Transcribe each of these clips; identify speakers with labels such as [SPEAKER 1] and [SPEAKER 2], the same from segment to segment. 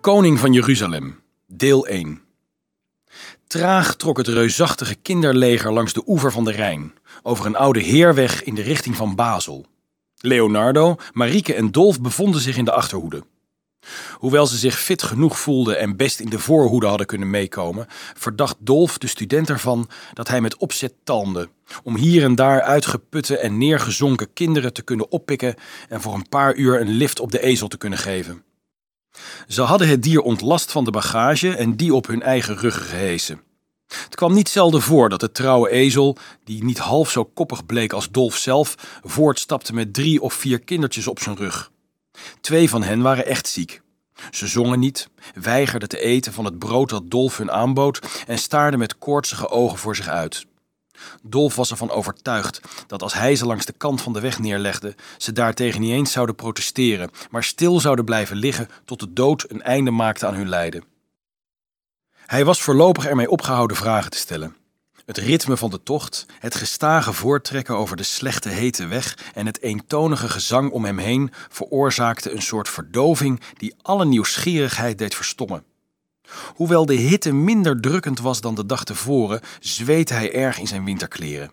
[SPEAKER 1] Koning van Jeruzalem, deel 1. Traag trok het reusachtige kinderleger langs de oever van de Rijn, over een oude heerweg in de richting van Basel. Leonardo, Marieke en Dolf bevonden zich in de achterhoede. Hoewel ze zich fit genoeg voelden en best in de voorhoede hadden kunnen meekomen, verdacht Dolf de student ervan dat hij met opzet talmde, om hier en daar uitgeputte en neergezonken kinderen te kunnen oppikken en voor een paar uur een lift op de ezel te kunnen geven. Ze hadden het dier ontlast van de bagage en die op hun eigen ruggen gehesen. Het kwam niet zelden voor dat de trouwe ezel, die niet half zo koppig bleek als Dolf zelf, voortstapte met drie of vier kindertjes op zijn rug. Twee van hen waren echt ziek. Ze zongen niet, weigerden te eten van het brood dat Dolf hun aanbood en staarden met koortsige ogen voor zich uit. Dolf was ervan overtuigd dat als hij ze langs de kant van de weg neerlegde, ze daartegen niet eens zouden protesteren, maar stil zouden blijven liggen tot de dood een einde maakte aan hun lijden. Hij was voorlopig ermee opgehouden vragen te stellen. Het ritme van de tocht, het gestage voortrekken over de slechte hete weg en het eentonige gezang om hem heen veroorzaakte een soort verdoving die alle nieuwsgierigheid deed verstommen. Hoewel de hitte minder drukkend was dan de dag tevoren, zweette hij erg in zijn winterkleren.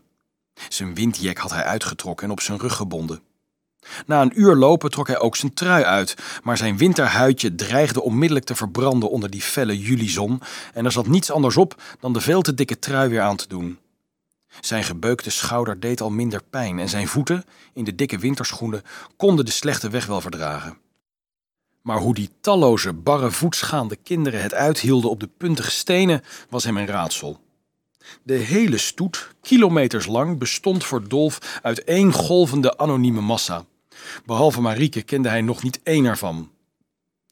[SPEAKER 1] Zijn windjek had hij uitgetrokken en op zijn rug gebonden. Na een uur lopen trok hij ook zijn trui uit, maar zijn winterhuidje dreigde onmiddellijk te verbranden onder die felle julizon en er zat niets anders op dan de veel te dikke trui weer aan te doen. Zijn gebeukte schouder deed al minder pijn en zijn voeten, in de dikke winterschoenen, konden de slechte weg wel verdragen. Maar hoe die talloze, barre voetsgaande kinderen het uithielden op de puntige stenen, was hem een raadsel. De hele stoet, kilometers lang, bestond voor Dolf uit één golvende anonieme massa. Behalve Marieke kende hij nog niet één ervan.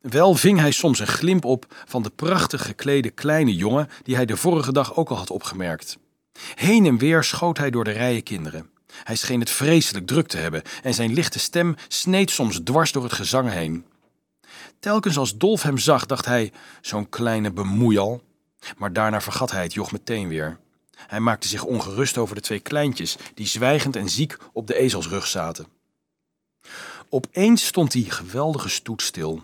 [SPEAKER 1] Wel ving hij soms een glimp op van de prachtig geklede kleine jongen die hij de vorige dag ook al had opgemerkt. Heen en weer schoot hij door de rijen kinderen. Hij scheen het vreselijk druk te hebben en zijn lichte stem sneed soms dwars door het gezang heen. Telkens als Dolf hem zag, dacht hij: zo'n kleine bemoeial. Maar daarna vergat hij het joch meteen weer. Hij maakte zich ongerust over de twee kleintjes die zwijgend en ziek op de ezelsrug zaten. Opeens stond die geweldige stoet stil.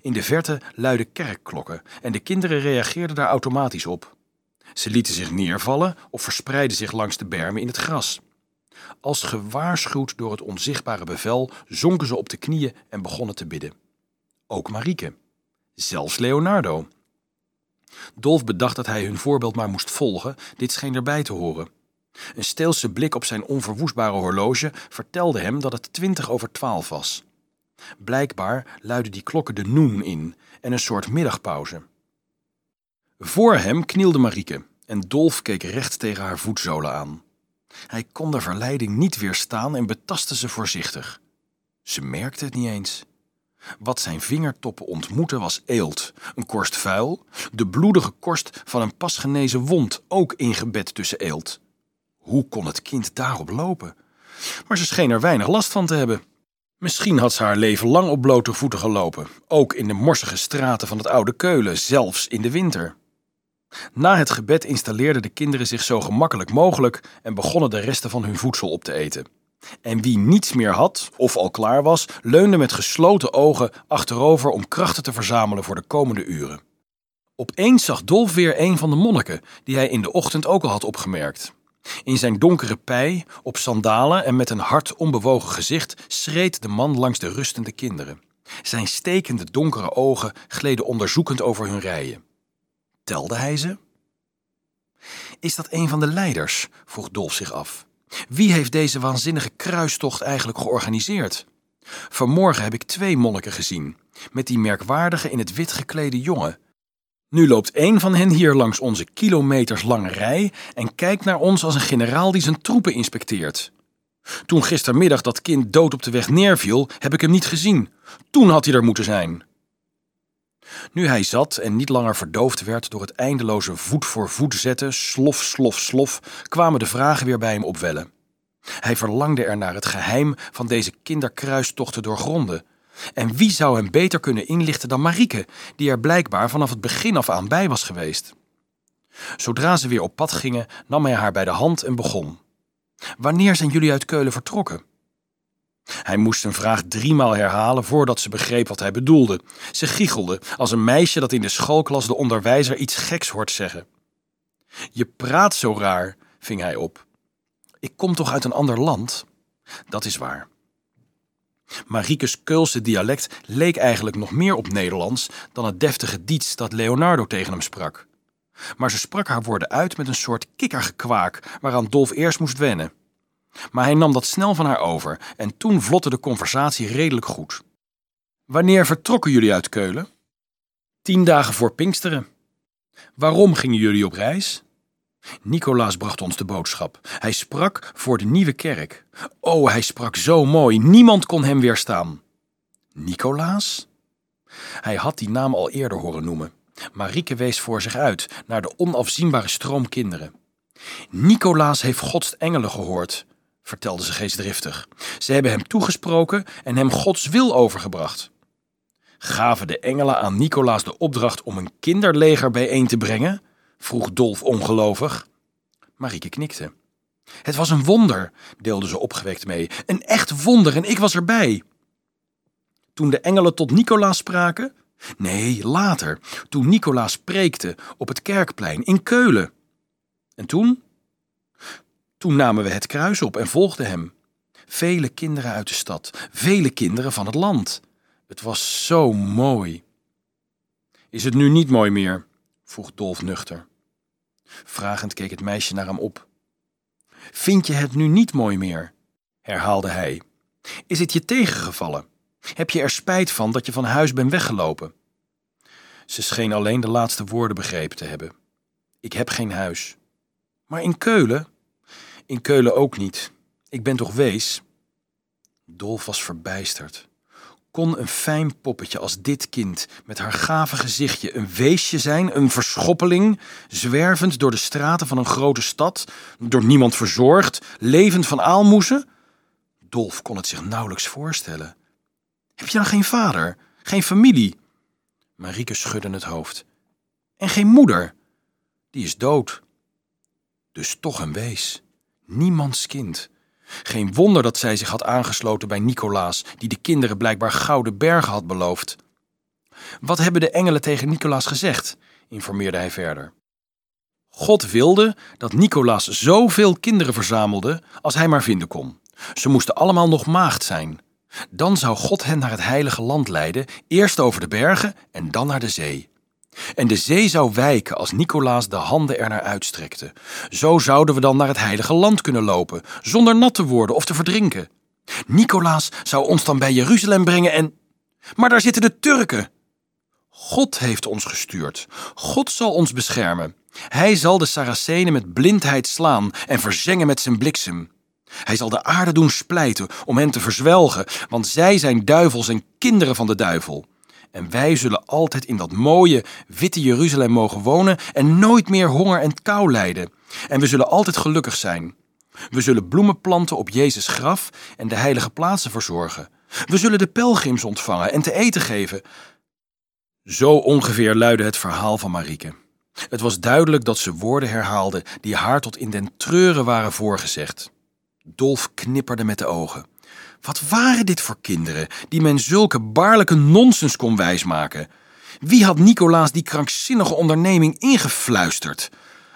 [SPEAKER 1] In de verte luidden kerkklokken en de kinderen reageerden daar automatisch op. Ze lieten zich neervallen of verspreidden zich langs de bermen in het gras. Als gewaarschuwd door het onzichtbare bevel zonken ze op de knieën en begonnen te bidden. Ook Marieke. Zelfs Leonardo. Dolf bedacht dat hij hun voorbeeld maar moest volgen, dit scheen erbij te horen. Een steelse blik op zijn onverwoestbare horloge vertelde hem dat het twintig over twaalf was. Blijkbaar luidden die klokken de noen in en een soort middagpauze. Voor hem knielde Marieke en Dolf keek recht tegen haar voetzolen aan. Hij kon de verleiding niet weerstaan en betastte ze voorzichtig. Ze merkte het niet eens. Wat zijn vingertoppen ontmoette was eelt, een korst vuil, de bloedige korst van een pas genezen wond, ook ingebed tussen eelt. Hoe kon het kind daarop lopen? Maar ze scheen er weinig last van te hebben. Misschien had ze haar leven lang op blote voeten gelopen, ook in de morsige straten van het oude Keulen, zelfs in de winter. Na het gebed installeerden de kinderen zich zo gemakkelijk mogelijk en begonnen de resten van hun voedsel op te eten. En wie niets meer had, of al klaar was, leunde met gesloten ogen achterover om krachten te verzamelen voor de komende uren. Opeens zag Dolf weer een van de monniken, die hij in de ochtend ook al had opgemerkt. In zijn donkere pij, op sandalen en met een hard onbewogen gezicht, schreed de man langs de rustende kinderen. Zijn stekende donkere ogen gleden onderzoekend over hun rijen. Telde hij ze? Is dat een van de leiders? vroeg Dolf zich af. Wie heeft deze waanzinnige kruistocht eigenlijk georganiseerd? Vanmorgen heb ik twee monniken gezien, met die merkwaardige in het wit geklede jongen. Nu loopt één van hen hier langs onze kilometers lange rij en kijkt naar ons als een generaal die zijn troepen inspecteert. Toen gistermiddag dat kind dood op de weg neerviel, heb ik hem niet gezien. Toen had hij er moeten zijn. Nu hij zat en niet langer verdoofd werd door het eindeloze voet voor voet zetten, slof, slof, slof, kwamen de vragen weer bij hem opwellen. Hij verlangde er naar het geheim van deze kinderkruistochten doorgronden. En wie zou hem beter kunnen inlichten dan Marieke, die er blijkbaar vanaf het begin af aan bij was geweest? Zodra ze weer op pad gingen, nam hij haar bij de hand en begon. Wanneer zijn jullie uit Keulen vertrokken? Hij moest zijn vraag driemaal herhalen voordat ze begreep wat hij bedoelde. Ze giechelde als een meisje dat in de schoolklas de onderwijzer iets geks hoort zeggen. Je praat zo raar, ving hij op. Ik kom toch uit een ander land? Dat is waar. Mariekes Keulse dialect leek eigenlijk nog meer op Nederlands dan het deftige Diets dat Leonardo tegen hem sprak. Maar ze sprak haar woorden uit met een soort kikkergekwaak waaraan Dolf eerst moest wennen. Maar hij nam dat snel van haar over en toen vlotte de conversatie redelijk goed. Wanneer vertrokken jullie uit Keulen? Tien dagen voor Pinksteren. Waarom gingen jullie op reis? Nicolaas bracht ons de boodschap. Hij sprak voor de nieuwe kerk. Oh, hij sprak zo mooi, niemand kon hem weerstaan. Nicolaas? Hij had die naam al eerder horen noemen. Marieke wees voor zich uit naar de onafzienbare stroom kinderen. Nicolaas heeft Gods engelen gehoord, vertelde ze geestdriftig. Ze hebben hem toegesproken en hem Gods wil overgebracht. Gaven de engelen aan Nicolaas de opdracht om een kinderleger bijeen te brengen? Vroeg Dolf ongelovig. Marieke knikte. Het was een wonder, deelde ze opgewekt mee. Een echt wonder en ik was erbij. Toen de engelen tot Nicolaas spraken? Nee, later, toen Nicolaas preekte op het kerkplein in Keulen. En toen? Toen namen we het kruis op en volgden hem. Vele kinderen uit de stad, vele kinderen van het land. Het was zo mooi. Is het nu niet mooi meer? vroeg Dolf nuchter. Vragend keek het meisje naar hem op. Vind je het nu niet mooi meer? herhaalde hij. Is het je tegengevallen? Heb je er spijt van dat je van huis bent weggelopen? Ze scheen alleen de laatste woorden begrepen te hebben. Ik heb geen huis. Maar in Keulen? In Keulen ook niet. Ik ben toch wees? Dolf was verbijsterd. Kon een fijn poppetje als dit kind met haar gave gezichtje een weesje zijn, een verschoppeling, zwervend door de straten van een grote stad, door niemand verzorgd, levend van aalmoezen? Dolf kon het zich nauwelijks voorstellen. Heb je dan geen vader, geen familie? Marieke schudde het hoofd. En geen moeder? Die is dood. Dus toch een wees. Niemands kind. Geen wonder dat zij zich had aangesloten bij Nicolaas, die de kinderen blijkbaar gouden bergen had beloofd. Wat hebben de engelen tegen Nicolaas gezegd? informeerde hij verder. God wilde dat Nicolaas zoveel kinderen verzamelde als hij maar vinden kon. Ze moesten allemaal nog maagd zijn. Dan zou God hen naar het heilige land leiden, eerst over de bergen en dan naar de zee. En de zee zou wijken als Nicolaas de handen ernaar uitstrekte. Zo zouden we dan naar het heilige land kunnen lopen, zonder nat te worden of te verdrinken. Nicolaas zou ons dan bij Jeruzalem brengen en. Maar daar zitten de Turken. God heeft ons gestuurd. God zal ons beschermen. Hij zal de Saracenen met blindheid slaan en verzengen met zijn bliksem. Hij zal de aarde doen splijten om hen te verzwelgen, want zij zijn duivels en kinderen van de duivel. En wij zullen altijd in dat mooie, witte Jeruzalem mogen wonen en nooit meer honger en kou lijden. En we zullen altijd gelukkig zijn. We zullen bloemen planten op Jezus' graf en de heilige plaatsen verzorgen. We zullen de pelgrims ontvangen en te eten geven. Zo ongeveer luidde het verhaal van Marieke. Het was duidelijk dat ze woorden herhaalde die haar tot in den treuren waren voorgezegd. Dolf knipperde met de ogen. Wat waren dit voor kinderen die men zulke baarlijke nonsens kon wijsmaken? Wie had Nicolaas die krankzinnige onderneming ingefluisterd?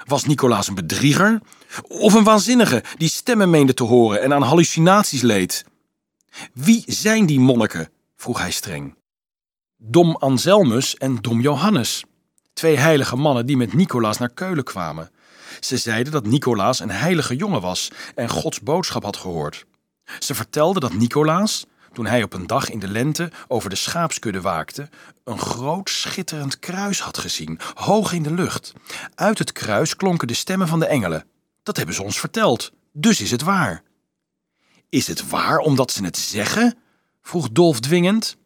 [SPEAKER 1] Was Nicolaas een bedrieger? Of een waanzinnige die stemmen meende te horen en aan hallucinaties leed? Wie zijn die monniken? vroeg hij streng. Dom Anselmus en Dom Johannes, twee heilige mannen die met Nicolaas naar Keulen kwamen. Ze zeiden dat Nicolaas een heilige jongen was en Gods boodschap had gehoord. Ze vertelde dat Nicolaas, toen hij op een dag in de lente over de schaapskudde waakte, een groot schitterend kruis had gezien, hoog in de lucht. Uit het kruis klonken de stemmen van de engelen. Dat hebben ze ons verteld, dus is het waar. Is het waar omdat ze het zeggen? vroeg Dolf dwingend.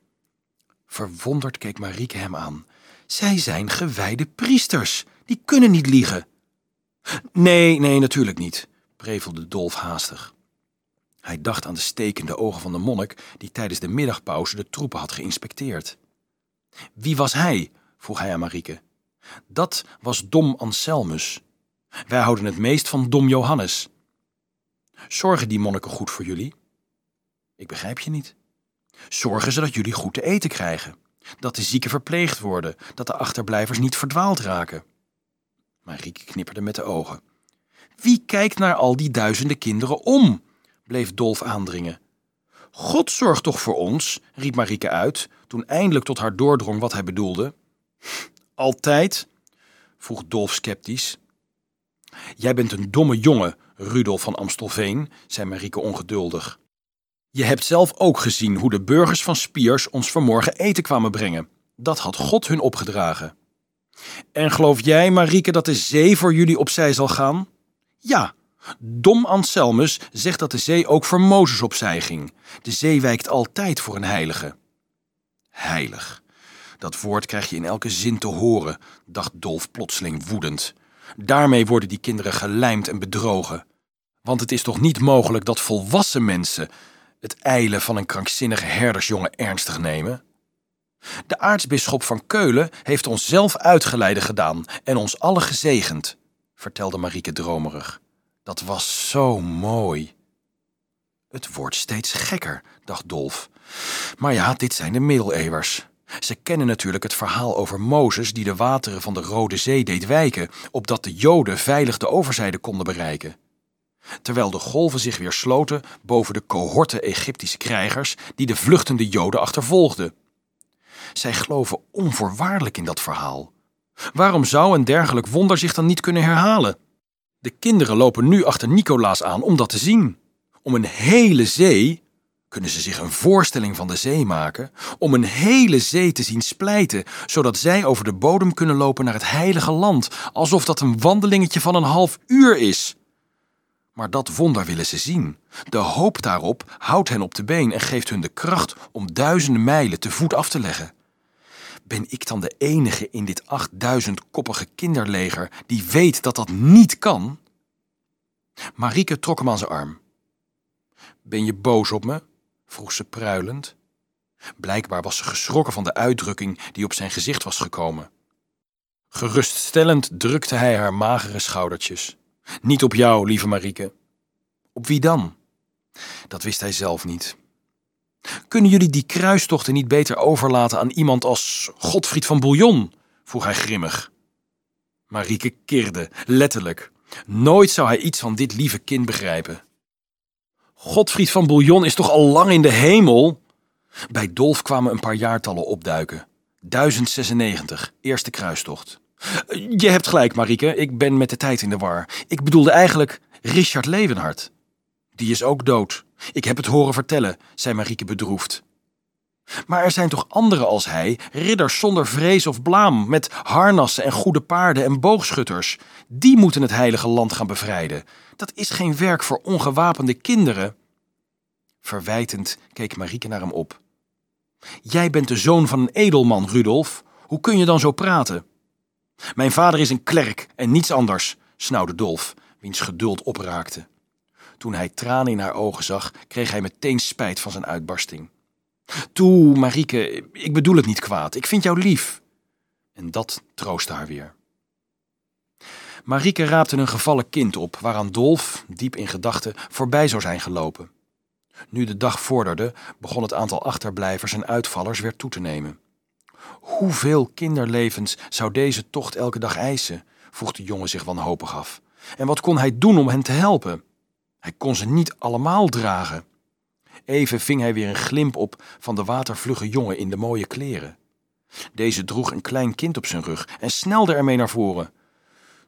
[SPEAKER 1] Verwonderd keek Marieke hem aan. Zij zijn gewijde priesters, die kunnen niet liegen. Nee, nee, natuurlijk niet, prevelde Dolf haastig. Hij dacht aan de stekende ogen van de monnik die tijdens de middagpauze de troepen had geïnspecteerd. Wie was hij? vroeg hij aan Marieke. Dat was Dom Anselmus. Wij houden het meest van Dom Johannes. Zorgen die monniken goed voor jullie? Ik begrijp je niet. Zorgen ze dat jullie goed te eten krijgen. Dat de zieken verpleegd worden, dat de achterblijvers niet verdwaald raken. Marieke knipperde met de ogen. Wie kijkt naar al die duizenden kinderen om? Bleef Dolf aandringen. God zorgt toch voor ons, riep Marieke uit, toen eindelijk tot haar doordrong wat hij bedoelde. Altijd? vroeg Dolf sceptisch. Jij bent een domme jongen, Rudolf van Amstelveen, zei Marieke ongeduldig. Je hebt zelf ook gezien hoe de burgers van Spiers ons vanmorgen eten kwamen brengen. Dat had God hun opgedragen. En geloof jij, Marieke, dat de zee voor jullie opzij zal gaan? Ja, Dom Anselmus zegt dat de zee ook voor Mozes opzij ging. De zee wijkt altijd voor een heilige. Heilig. Dat woord krijg je in elke zin te horen, dacht Dolf plotseling woedend. Daarmee worden die kinderen gelijmd en bedrogen. Want het is toch niet mogelijk dat volwassen mensen het eilen van een krankzinnige herdersjongen ernstig nemen? De aartsbisschop van Keulen heeft ons zelf uitgeleide gedaan en ons allen gezegend, vertelde Marieke dromerig. Dat was zo mooi. Het wordt steeds gekker, dacht Dolf. Maar ja, dit zijn de middeleeuwers. Ze kennen natuurlijk het verhaal over Mozes die de wateren van de Rode Zee deed wijken, opdat de Joden veilig de overzijde konden bereiken. Terwijl de golven zich weer sloten boven de cohorte Egyptische krijgers die de vluchtende Joden achtervolgden. Zij geloven onvoorwaardelijk in dat verhaal. Waarom zou een dergelijk wonder zich dan niet kunnen herhalen? De kinderen lopen nu achter Nicolaas aan om dat te zien. Om een hele zee, kunnen ze zich een voorstelling van de zee maken, om een hele zee te zien splijten, zodat zij over de bodem kunnen lopen naar het heilige land, alsof dat een wandelingetje van een half uur is. Maar dat wonder willen ze zien. De hoop daarop houdt hen op de been en geeft hun de kracht om duizenden mijlen te voet af te leggen. Ben ik dan de enige in dit 8000-koppige kinderleger die weet dat dat niet kan? Marieke trok hem aan zijn arm. Ben je boos op me? vroeg ze pruilend. Blijkbaar was ze geschrokken van de uitdrukking die op zijn gezicht was gekomen. Geruststellend drukte hij haar magere schoudertjes. Niet op jou, lieve Marieke. Op wie dan? Dat wist hij zelf niet. Kunnen jullie die kruistochten niet beter overlaten aan iemand als Godfried van Bouillon? vroeg hij grimmig. Marieke kirde, letterlijk. Nooit zou hij iets van dit lieve kind begrijpen. Godfried van Bouillon is toch al lang in de hemel? Bij Dolf kwamen een paar jaartallen opduiken. 1096, eerste kruistocht. Je hebt gelijk, Marieke, ik ben met de tijd in de war. Ik bedoelde eigenlijk Richard Levenhart. Die is ook dood. Ik heb het horen vertellen, zei Marieke bedroefd. Maar er zijn toch anderen als hij, ridders zonder vrees of blaam, met harnassen en goede paarden en boogschutters. Die moeten het heilige land gaan bevrijden. Dat is geen werk voor ongewapende kinderen. Verwijtend keek Marieke naar hem op. Jij bent de zoon van een edelman, Rudolf. Hoe kun je dan zo praten? Mijn vader is een klerk en niets anders, snauwde Dolf, wiens geduld opraakte. Toen hij tranen in haar ogen zag, kreeg hij meteen spijt van zijn uitbarsting. Toe, Marieke, ik bedoel het niet kwaad. Ik vind jou lief. En dat troostte haar weer. Marieke raapte een gevallen kind op, waaraan Dolf, diep in gedachten, voorbij zou zijn gelopen. Nu de dag vorderde, begon het aantal achterblijvers en uitvallers weer toe te nemen. Hoeveel kinderlevens zou deze tocht elke dag eisen? vroeg de jongen zich wanhopig af. En wat kon hij doen om hen te helpen? Hij kon ze niet allemaal dragen. Even ving hij weer een glimp op van de watervlugge jongen in de mooie kleren. Deze droeg een klein kind op zijn rug en snelde ermee naar voren.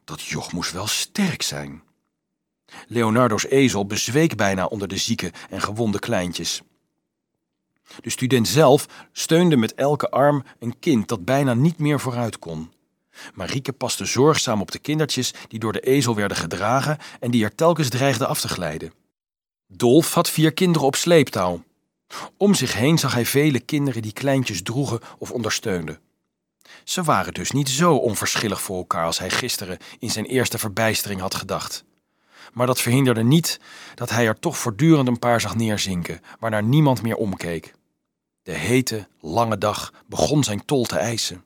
[SPEAKER 1] Dat joch moest wel sterk zijn. Leonardo's ezel bezweek bijna onder de zieke en gewonde kleintjes. De student zelf steunde met elke arm een kind dat bijna niet meer vooruit kon. Marieke paste zorgzaam op de kindertjes die door de ezel werden gedragen en die er telkens dreigden af te glijden. Dolf had vier kinderen op sleeptouw. Om zich heen zag hij vele kinderen die kleintjes droegen of ondersteunden. Ze waren dus niet zo onverschillig voor elkaar als hij gisteren in zijn eerste verbijstering had gedacht. Maar dat verhinderde niet dat hij er toch voortdurend een paar zag neerzinken, waarnaar niemand meer omkeek. De hete, lange dag begon zijn tol te eisen.